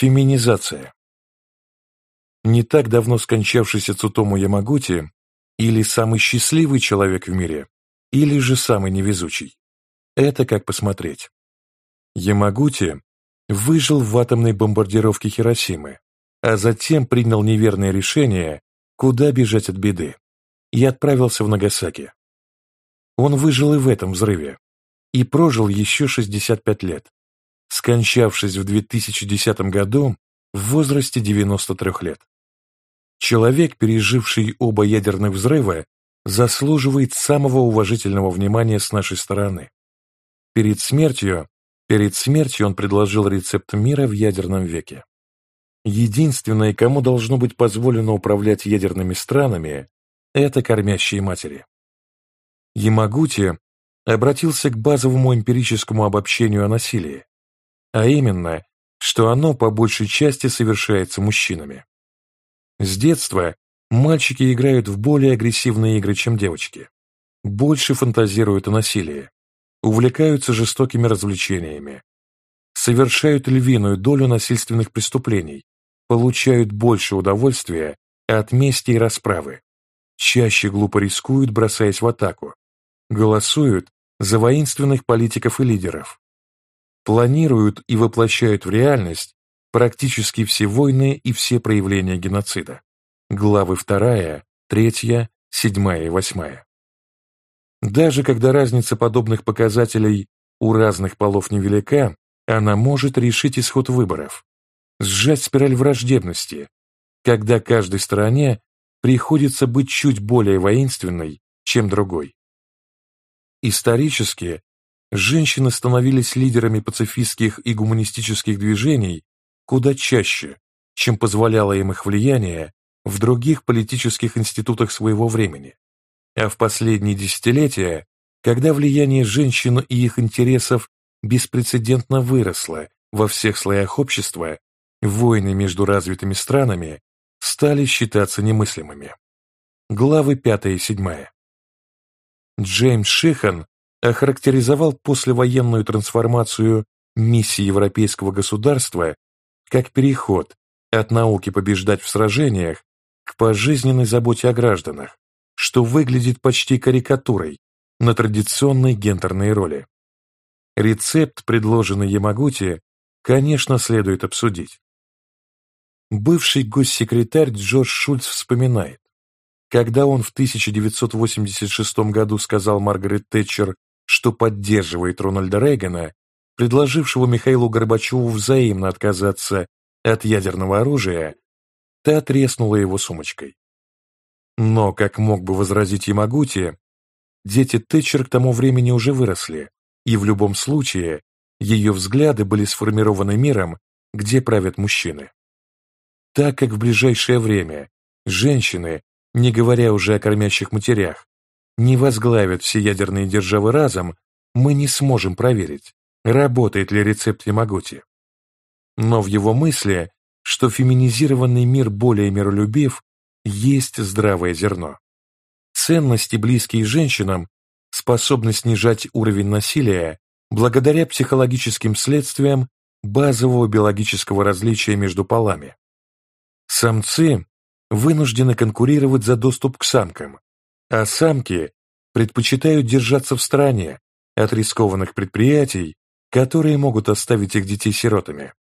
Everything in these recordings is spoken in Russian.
Феминизация. Не так давно скончавшийся Цутому Ямагути или самый счастливый человек в мире, или же самый невезучий. Это как посмотреть. Ямагути выжил в атомной бомбардировке Хиросимы, а затем принял неверное решение, куда бежать от беды, и отправился в Нагасаки. Он выжил и в этом взрыве, и прожил еще 65 лет, скончавшись в 2010 году в возрасте 93 лет. Человек, переживший оба ядерных взрыва, заслуживает самого уважительного внимания с нашей стороны. Перед смертью, перед смертью он предложил рецепт мира в ядерном веке. Единственное, кому должно быть позволено управлять ядерными странами, это кормящие матери. Ямагути обратился к базовому эмпирическому обобщению о насилии, а именно, что оно по большей части совершается мужчинами. С детства мальчики играют в более агрессивные игры, чем девочки, больше фантазируют о насилии, увлекаются жестокими развлечениями, совершают львиную долю насильственных преступлений, получают больше удовольствия от мести и расправы, чаще глупо рискуют, бросаясь в атаку, голосуют за воинственных политиков и лидеров, планируют и воплощают в реальность практически все войны и все проявления геноцида. Главы 2, 3, 7 и 8. Даже когда разница подобных показателей у разных полов невелика, она может решить исход выборов, сжать спираль враждебности, когда каждой стороне приходится быть чуть более воинственной, чем другой. Исторически женщины становились лидерами пацифистских и гуманистических движений куда чаще, чем позволяло им их влияние в других политических институтах своего времени. А в последние десятилетия, когда влияние женщин и их интересов беспрецедентно выросло во всех слоях общества, войны между развитыми странами стали считаться немыслимыми. Главы 5 и 7. Джеймс Шихан охарактеризовал послевоенную трансформацию миссии европейского государства как переход от науки побеждать в сражениях к пожизненной заботе о гражданах, что выглядит почти карикатурой на традиционной гендерной роли. Рецепт, предложенный Ямагути, конечно, следует обсудить. Бывший госсекретарь Джордж Шульц вспоминает, когда он в 1986 году сказал Маргарет Тэтчер, что поддерживает Рональда Рейгана, предложившего Михаилу Горбачеву взаимно отказаться от ядерного оружия, та треснула его сумочкой. Но, как мог бы возразить Ямагути, дети Тэтчер к тому времени уже выросли, и в любом случае ее взгляды были сформированы миром, где правят мужчины. Так как в ближайшее время женщины не говоря уже о кормящих матерях, не возглавят все ядерные державы разом, мы не сможем проверить, работает ли рецепт Ямагути. Но в его мысли, что феминизированный мир более миролюбив, есть здравое зерно. Ценности, близкие женщинам, способны снижать уровень насилия благодаря психологическим следствиям базового биологического различия между полами. Самцы вынуждены конкурировать за доступ к самкам, а самки предпочитают держаться в стороне от рискованных предприятий, которые могут оставить их детей сиротами.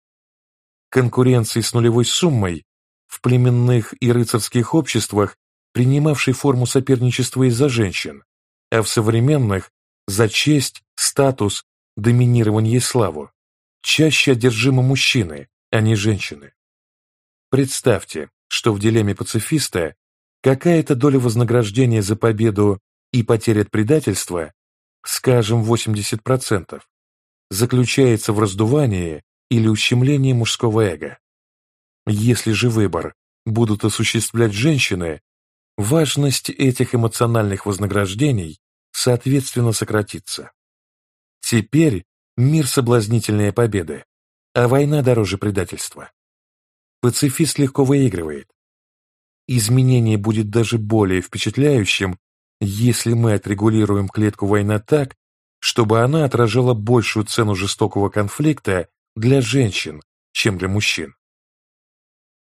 Конкуренции с нулевой суммой в племенных и рыцарских обществах, принимавшей форму соперничества из-за женщин, а в современных – за честь, статус, доминирование и славу, чаще одержимы мужчины, а не женщины. Представьте, что в дилемме пацифиста какая-то доля вознаграждения за победу и потеря от предательства, скажем, 80%, заключается в раздувании или ущемлении мужского эго. Если же выбор будут осуществлять женщины, важность этих эмоциональных вознаграждений соответственно сократится. Теперь мир соблазнительнее победы, а война дороже предательства пацифист легко выигрывает. Изменение будет даже более впечатляющим, если мы отрегулируем клетку война так, чтобы она отражала большую цену жестокого конфликта для женщин, чем для мужчин.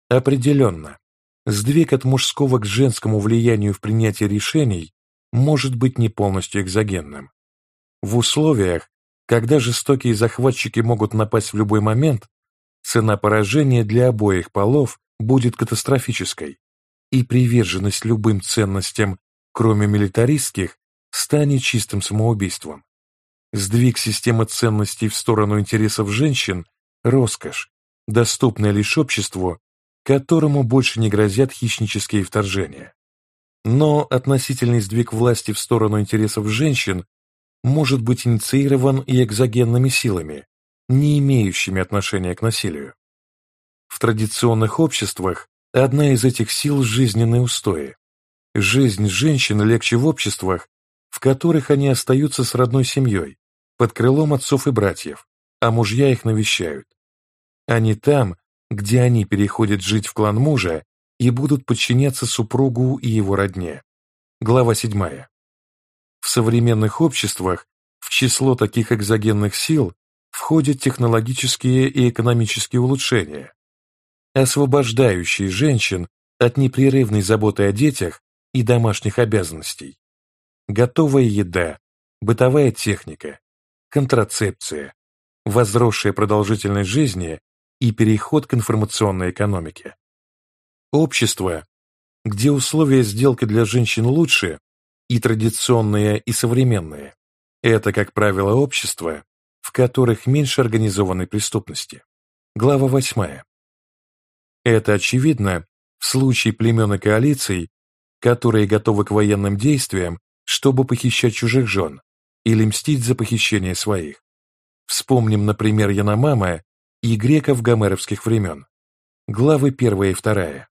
Определенно, сдвиг от мужского к женскому влиянию в принятии решений может быть не полностью экзогенным. В условиях, когда жестокие захватчики могут напасть в любой момент, цена поражения для обоих полов будет катастрофической, и приверженность любым ценностям, кроме милитаристских, станет чистым самоубийством. Сдвиг системы ценностей в сторону интересов женщин – роскошь, доступная лишь обществу, которому больше не грозят хищнические вторжения. Но относительный сдвиг власти в сторону интересов женщин может быть инициирован и экзогенными силами, не имеющими отношения к насилию. В традиционных обществах одна из этих сил – жизненные устои. Жизнь женщин легче в обществах, в которых они остаются с родной семьей, под крылом отцов и братьев, а мужья их навещают. Они там, где они переходят жить в клан мужа и будут подчиняться супругу и его родне. Глава 7. В современных обществах в число таких экзогенных сил входят технологические и экономические улучшения, освобождающие женщин от непрерывной заботы о детях и домашних обязанностей. Готовая еда, бытовая техника, контрацепция, возросшая продолжительность жизни и переход к информационной экономике. Общество, где условия сделки для женщин лучше, и традиционные, и современные, это, как правило, общество, в которых меньше организованной преступности. Глава 8. Это очевидно в случае племен и коалиций, которые готовы к военным действиям, чтобы похищать чужих жен или мстить за похищение своих. Вспомним, например, Яномама и греков гомеровских времен. Главы 1 и 2.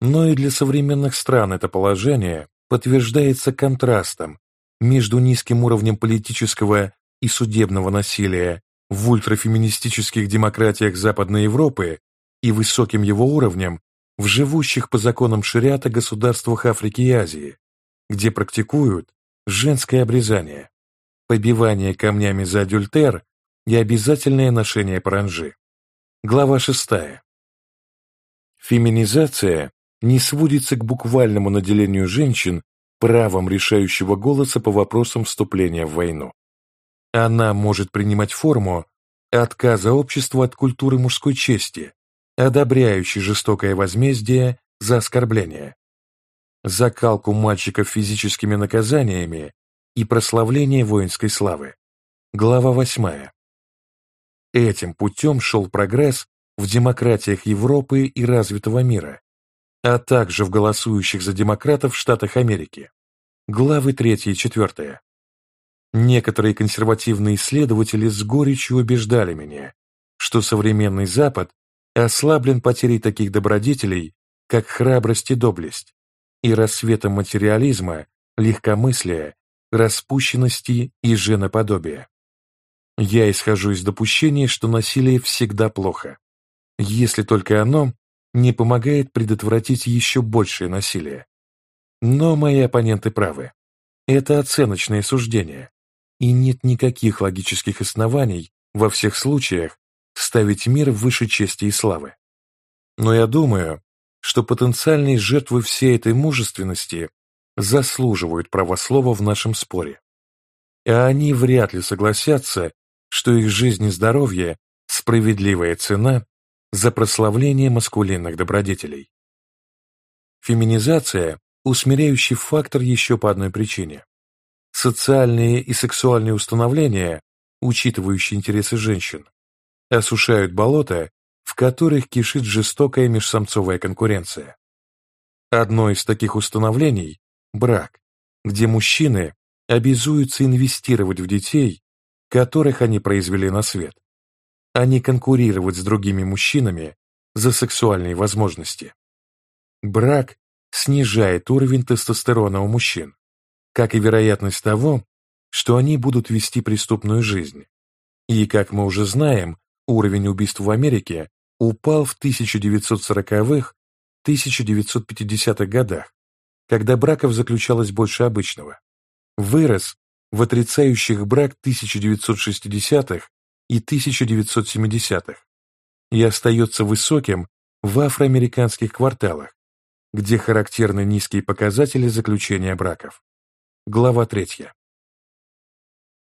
Но и для современных стран это положение подтверждается контрастом между низким уровнем политического и судебного насилия в ультрафеминистических демократиях Западной Европы и высоким его уровнем в живущих по законам шариата государствах Африки и Азии, где практикуют женское обрезание, побивание камнями за адюльтер и обязательное ношение паранжи. Глава 6. Феминизация не сводится к буквальному наделению женщин правом решающего голоса по вопросам вступления в войну. Она может принимать форму отказа общества от культуры мужской чести, одобряющей жестокое возмездие за оскорбление, закалку мальчиков физическими наказаниями и прославление воинской славы. Глава 8. Этим путем шел прогресс в демократиях Европы и развитого мира, а также в голосующих за демократов в Штатах Америки. Главы 3 и 4. Некоторые консервативные исследователи с горечью убеждали меня, что современный Запад ослаблен потерей таких добродетелей, как храбрость и доблесть, и рассветом материализма, легкомыслия, распущенности и женоподобия. Я исхожу из допущения, что насилие всегда плохо, если только оно не помогает предотвратить еще большее насилие. Но мои оппоненты правы. Это оценочное суждение, и нет никаких логических оснований во всех случаях ставить мир выше чести и славы. Но я думаю, что потенциальные жертвы всей этой мужественности заслуживают права слова в нашем споре. А они вряд ли согласятся что их жизнь и здоровье – справедливая цена за прославление маскулинных добродетелей. Феминизация – усмиряющий фактор еще по одной причине. Социальные и сексуальные установления, учитывающие интересы женщин, осушают болота, в которых кишит жестокая межсамцовая конкуренция. Одно из таких установлений – брак, где мужчины обязуются инвестировать в детей которых они произвели на свет, а не конкурировать с другими мужчинами за сексуальные возможности. Брак снижает уровень тестостерона у мужчин, как и вероятность того, что они будут вести преступную жизнь. И, как мы уже знаем, уровень убийств в Америке упал в 1940-х, 1950-х годах, когда браков заключалось больше обычного. Вырос в отрицающих брак 1960-х и 1970-х и остается высоким в афроамериканских кварталах, где характерны низкие показатели заключения браков. Глава 3.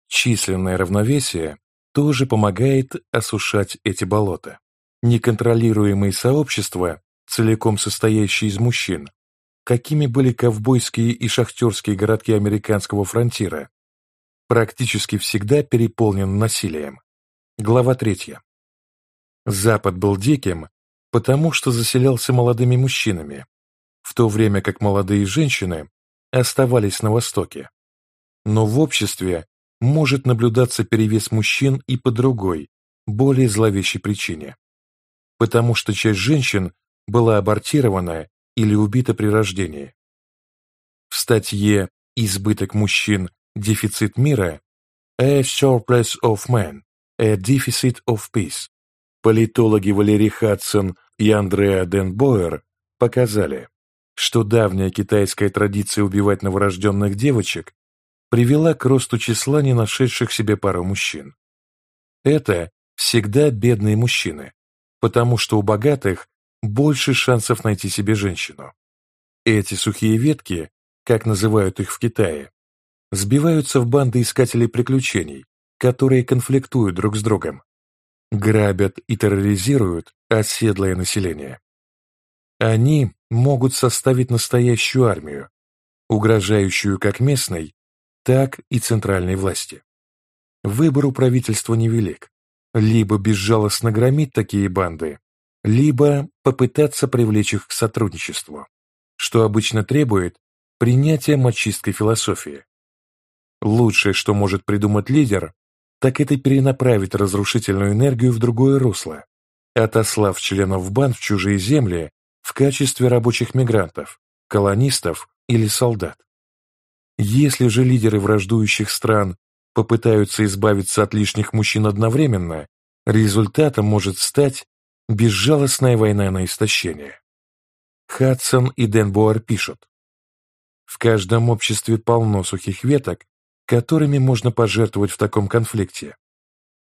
Численное равновесие тоже помогает осушать эти болота. Неконтролируемые сообщества, целиком состоящие из мужчин, какими были ковбойские и шахтерские городки американского фронтира, практически всегда переполнен насилием. Глава 3. Запад был диким, потому что заселялся молодыми мужчинами, в то время как молодые женщины оставались на Востоке. Но в обществе может наблюдаться перевес мужчин и по другой, более зловещей причине. Потому что часть женщин была абортирована или убита при рождении. В статье «Избыток мужчин. Дефицит мира» «A surplus of men. A deficit of peace» политологи Валерий Хадсон и Андреа Денбоер показали, что давняя китайская традиция убивать новорожденных девочек привела к росту числа не нашедших себе пару мужчин. Это всегда бедные мужчины, потому что у богатых больше шансов найти себе женщину. Эти сухие ветки, как называют их в Китае, сбиваются в банды искателей приключений, которые конфликтуют друг с другом, грабят и терроризируют оседлое население. Они могут составить настоящую армию, угрожающую как местной, так и центральной власти. Выбор у правительства невелик. Либо безжалостно громить такие банды, либо попытаться привлечь их к сотрудничеству, что обычно требует принятия мачистской философии. Лучшее, что может придумать лидер, так это перенаправить разрушительную энергию в другое русло, отослав членов банд в чужие земли в качестве рабочих мигрантов, колонистов или солдат. Если же лидеры враждующих стран попытаются избавиться от лишних мужчин одновременно, результатом может стать безжалостная война на истощение. Хадсон и Денбуар пишут, «В каждом обществе полно сухих веток, которыми можно пожертвовать в таком конфликте,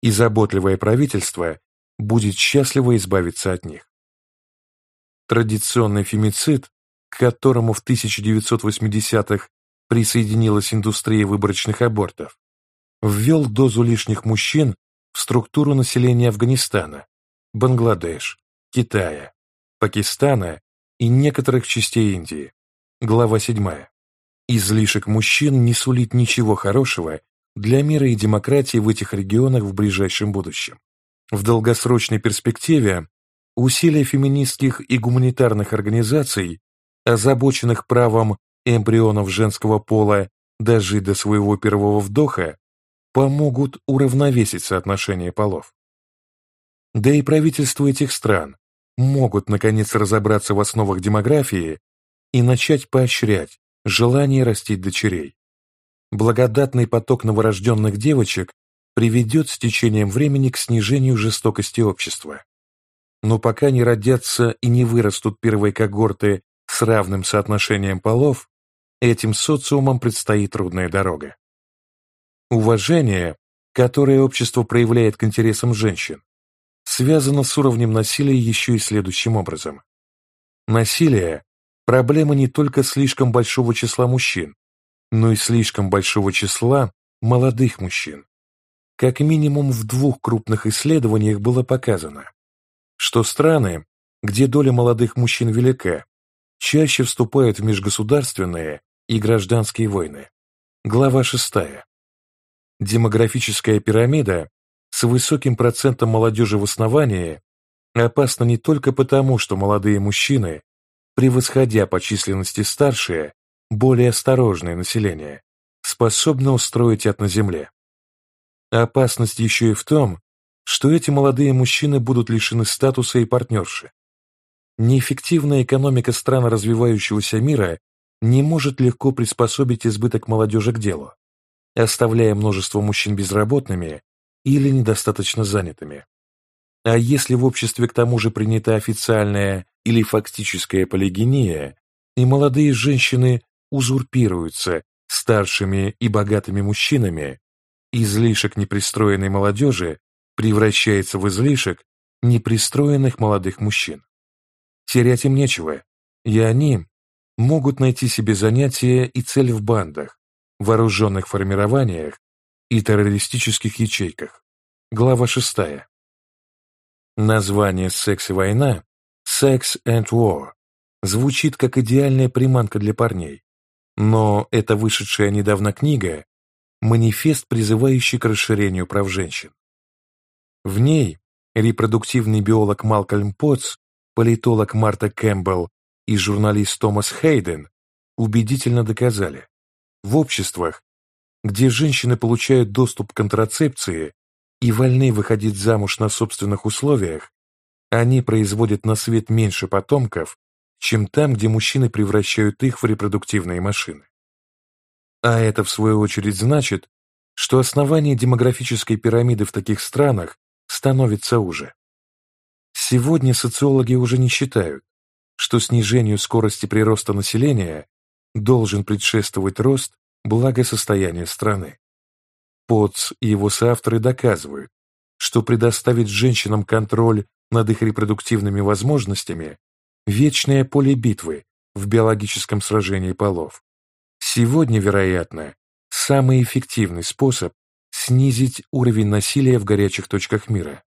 и заботливое правительство будет счастливо избавиться от них. Традиционный фемицид, к которому в 1980-х присоединилась индустрия выборочных абортов, ввел дозу лишних мужчин в структуру населения Афганистана, Бангладеш, Китая, Пакистана и некоторых частей Индии. Глава 7. Излишек мужчин не сулит ничего хорошего для мира и демократии в этих регионах в ближайшем будущем. В долгосрочной перспективе усилия феминистских и гуманитарных организаций, озабоченных правом эмбрионов женского пола дожить до своего первого вдоха, помогут уравновесить соотношение полов. Да и правительства этих стран могут наконец разобраться в основах демографии и начать поощрять желание растить дочерей. Благодатный поток новорожденных девочек приведет с течением времени к снижению жестокости общества. Но пока не родятся и не вырастут первые когорты с равным соотношением полов, этим социумам предстоит трудная дорога. Уважение, которое общество проявляет к интересам женщин, связано с уровнем насилия еще и следующим образом. Насилие – проблема не только слишком большого числа мужчин, но и слишком большого числа молодых мужчин. Как минимум в двух крупных исследованиях было показано, что страны, где доля молодых мужчин велика, чаще вступают в межгосударственные и гражданские войны. Глава 6. Демографическая пирамида с высоким процентом молодежи в основании опасна не только потому, что молодые мужчины, превосходя по численности старшее, более осторожное население, способны устроить ад на земле. Опасность еще и в том, что эти молодые мужчины будут лишены статуса и партнерши. Неэффективная экономика стран развивающегося мира не может легко приспособить избыток молодежи к делу, оставляя множество мужчин безработными или недостаточно занятыми. А если в обществе к тому же принята официальная или фактическая полигения, и молодые женщины узурпируются старшими и богатыми мужчинами, излишек непристроенной молодежи превращается в излишек непристроенных молодых мужчин. терять им нечего, и они могут найти себе занятия и цель в бандах, вооруженных формированиях и террористических ячейках. Глава 6. Название «Секс и война» «Sex and War» звучит как идеальная приманка для парней, но эта вышедшая недавно книга – манифест, призывающий к расширению прав женщин. В ней репродуктивный биолог Малкольм Потц, политолог Марта Кэмпбелл и журналист Томас Хейден убедительно доказали, в обществах, где женщины получают доступ к контрацепции и вольны выходить замуж на собственных условиях, они производят на свет меньше потомков, чем там, где мужчины превращают их в репродуктивные машины. А это, в свою очередь, значит, что основание демографической пирамиды в таких странах становится уже. Сегодня социологи уже не считают, что снижению скорости прироста населения должен предшествовать рост благосостояния страны. Потц и его соавторы доказывают, что предоставить женщинам контроль над их репродуктивными возможностями – вечное поле битвы в биологическом сражении полов. Сегодня, вероятно, самый эффективный способ снизить уровень насилия в горячих точках мира.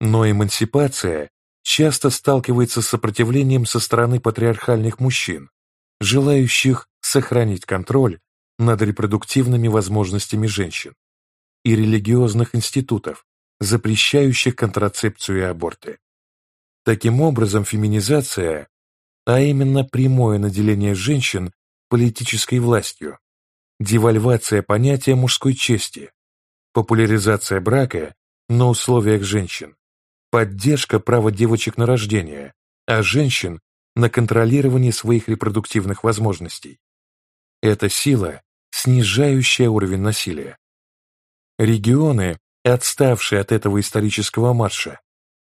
Но эмансипация часто сталкивается с сопротивлением со стороны патриархальных мужчин, желающих сохранить контроль над репродуктивными возможностями женщин, и религиозных институтов, запрещающих контрацепцию и аборты. Таким образом, феминизация, а именно прямое наделение женщин политической властью, девальвация понятия мужской чести, популяризация брака на условиях женщин, поддержка права девочек на рождение, а женщин на контролирование своих репродуктивных возможностей. Это сила, снижающая уровень насилия. Регионы, отставшие от этого исторического марша,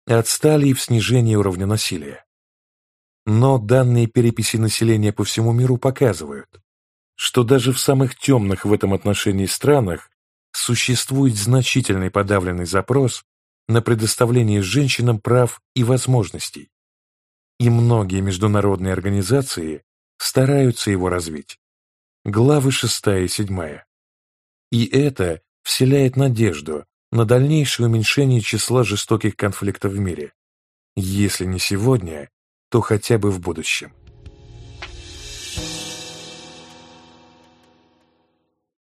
отстали и в снижении уровня насилия. Но данные переписи населения по всему миру показывают, что даже в самых темных в этом отношении странах существует значительный подавленный запрос на предоставление женщинам прав и возможностей, и многие международные организации стараются его развить. Главы 6 и 7. И это вселяет надежду на дальнейшее уменьшение числа жестоких конфликтов в мире. Если не сегодня, то хотя бы в будущем.